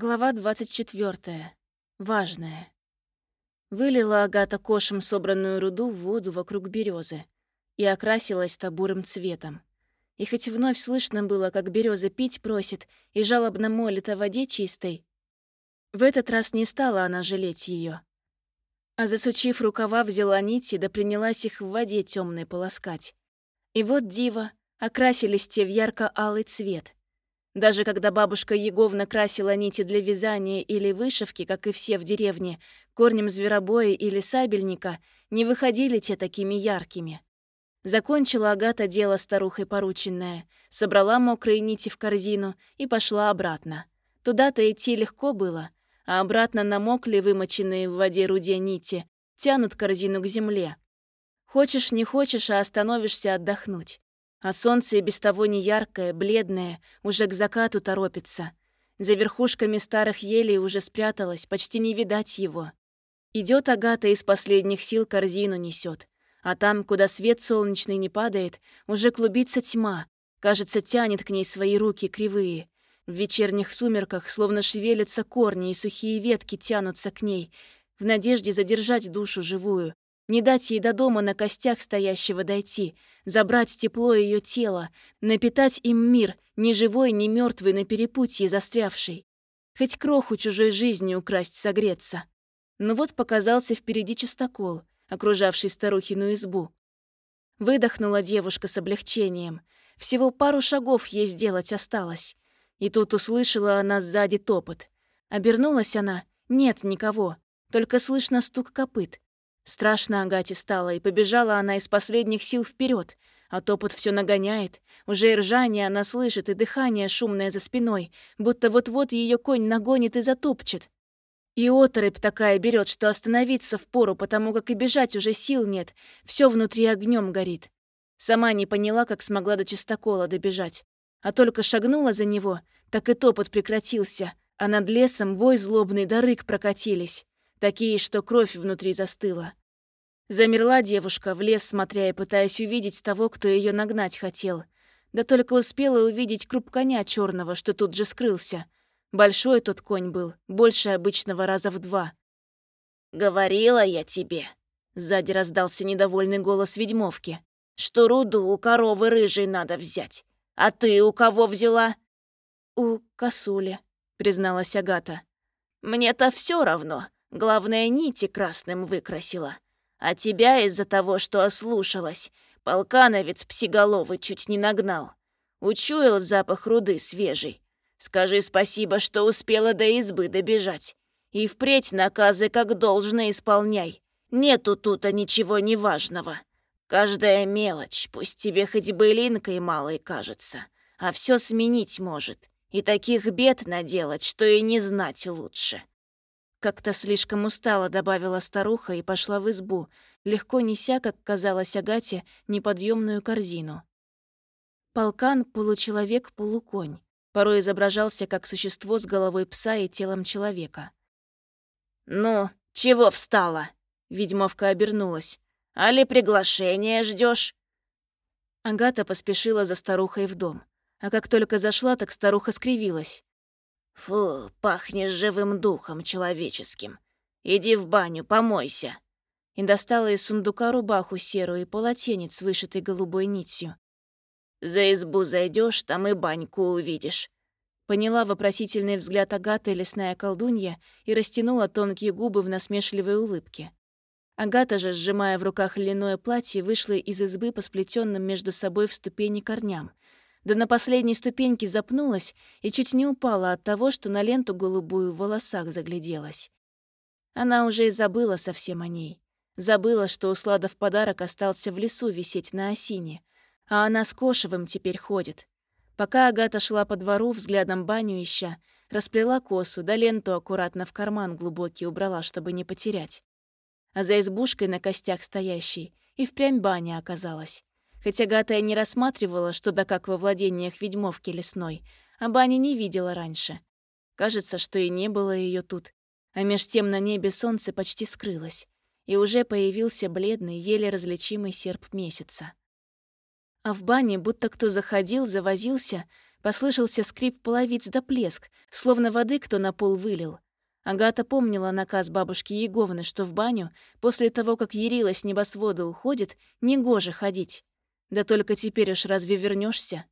Глава 24. Важное. Вылила Агата кошем собранную руду в воду вокруг березы и окрасилась табурым цветом. И хоть вновь слышно было, как береза пить просит и жалобно молит о воде чистой, в этот раз не стала она жалеть ее, А засучив рукава, взяла нити да принялась их в воде темной полоскать. И вот диво, окрасились те в ярко-алый цвет — даже когда бабушка Еговна красила нити для вязания или вышивки, как и все в деревне, корнем зверобоя или сабельника, не выходили те такими яркими. Закончила Агата дело старухой порученное, собрала мокрые нити в корзину и пошла обратно. Туда-то идти легко было, а обратно намокли вымоченные в воде руде нити, тянут корзину к земле. Хочешь, не хочешь, а остановишься отдохнуть. А солнце и без того не яркое, бледное, уже к закату торопится. За верхушками старых елей уже спряталось, почти не видать его. Идет Агата из последних сил корзину несет, а там, куда свет солнечный не падает, уже клубится тьма, кажется, тянет к ней свои руки кривые. В вечерних сумерках словно шевелятся корни и сухие ветки тянутся к ней, в надежде задержать душу живую, не дать ей до дома на костях стоящего дойти, забрать тепло ее тела, напитать им мир, ни живой, ни мертвый на перепутье застрявший. Хоть кроху чужой жизни украсть, согреться. Но вот показался впереди чистокол, окружавший старухину избу. Выдохнула девушка с облегчением. Всего пару шагов ей сделать осталось. И тут услышала она сзади топот. Обернулась она. Нет никого. Только слышно стук копыт. Страшно Агате стало, и побежала она из последних сил вперед, а топот все нагоняет. Уже и ржание она слышит, и дыхание шумное за спиной, будто вот-вот ее конь нагонит и затопчет. И оторопь такая берет, что остановиться впору, потому как и бежать уже сил нет, все внутри огнем горит. Сама не поняла, как смогла до чистокола добежать. А только шагнула за него, так и топот прекратился, а над лесом вой злобный да рык прокатились, такие, что кровь внутри застыла. Замерла девушка, в лес смотря и пытаясь увидеть того, кто ее нагнать хотел. Да только успела увидеть круп коня черного, что тут же скрылся. Большой тот конь был, больше обычного раза в два. «Говорила я тебе», — сзади раздался недовольный голос ведьмовки, «что руду у коровы рыжей надо взять. А ты у кого взяла?» «У косули», — призналась Агата. «Мне-то все равно. Главное, нити красным выкрасила. А тебя из-за того, что ослушалась, полкановец псиголовый чуть не нагнал. Учуял запах руды свежий. Скажи спасибо, что успела до избы добежать. И впредь наказы как должно исполняй. Нету тут ничего неважного. Каждая мелочь, пусть тебе хоть былинкой малой кажется, а все сменить может. И таких бед наделать, что и не знать лучше. Как-то слишком устала, добавила старуха и пошла в избу, легко неся, как казалось Агате, неподъемную корзину. Полкан — получеловек-полуконь. Порой изображался как существо с головой пса и телом человека. «Ну, чего встала?» — ведьмовка обернулась. «Али приглашение ждешь? Агата поспешила за старухой в дом. А как только зашла, так старуха скривилась. «Фу, пахнешь живым духом человеческим. Иди в баню, помойся». И достала из сундука рубаху серую и полотенец, вышитый голубой нитью. «За избу зайдешь, там и баньку увидишь». Поняла вопросительный взгляд Агаты лесная колдунья и растянула тонкие губы в насмешливой улыбке. Агата же, сжимая в руках льняное платье, вышла из избы по сплетенным между собой в ступени корням — да на последней ступеньке запнулась и чуть не упала от того, что на ленту голубую в волосах загляделась. Она уже и забыла совсем о ней. Забыла, что у Слада в подарок остался в лесу висеть на осине, а она с Кошевым теперь ходит. Пока Агата шла по двору, взглядом баню ища, расплела косу, да ленту аккуратно в карман глубокий убрала, чтобы не потерять. А за избушкой на костях стоящей и впрямь баня оказалась. Хотя Гата и не рассматривала, что да как во владениях ведьмовки лесной, а бани не видела раньше. Кажется, что и не было ее тут. А меж тем на небе солнце почти скрылось, и уже появился бледный, еле различимый серп месяца. А в бане будто кто заходил, завозился, Послышался скрип половиц да плеск, словно воды кто на пол вылил. Агата помнила наказ бабушки Еговны, что в баню, после того, как Ярила с небосвода уходит, негоже ходить. Да только теперь уж разве вернешься?